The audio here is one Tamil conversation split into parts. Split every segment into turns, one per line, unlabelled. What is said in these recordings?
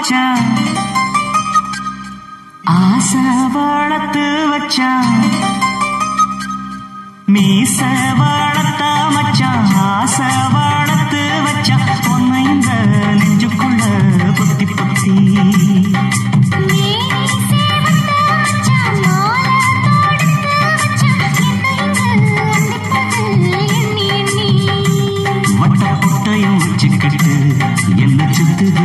மச்சா ஆசை வளர்த்து வச்சா மீச வளர்த்த மச்சா ஆசை வளர்த்து வச்சா உன்னை இந்த நெஞ்சுக்குள்ள புத்தி பத்தி வட்ட பொட்டையும் வச்சுக்கிட்டு என்ன சுத்துது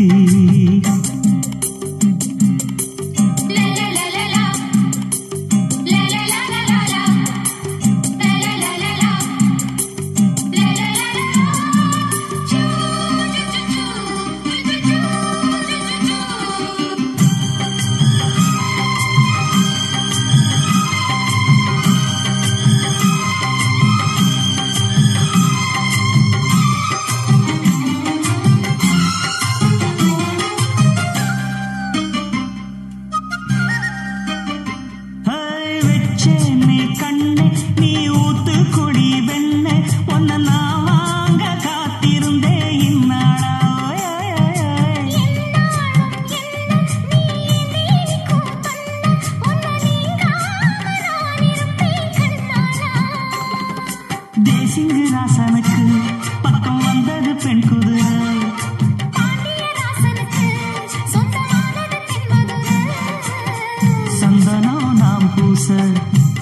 ti.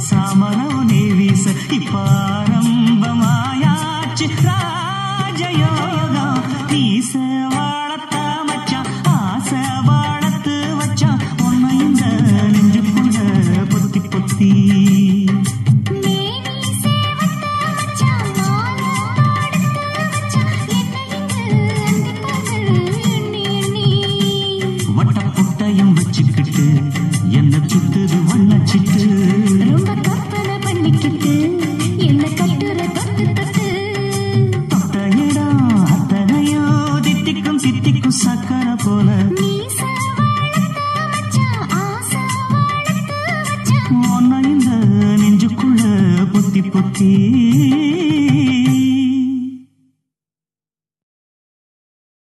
సమరము నీవీస ఇప్పారంభమాయాచి రాజయోగం నీస வளர்த்த மச்சான் ஆசை வளர்த்து வச்சான் உன்னை இந்த நெஞ்சுக்குள்ள பொத்தி பொத்தி. வட்டப்புட்டையும் வச்சுக்கிட்டு போல. மொன்ன இந்த நெஞ்சுக்குள்ள பொத்தி பொத்தி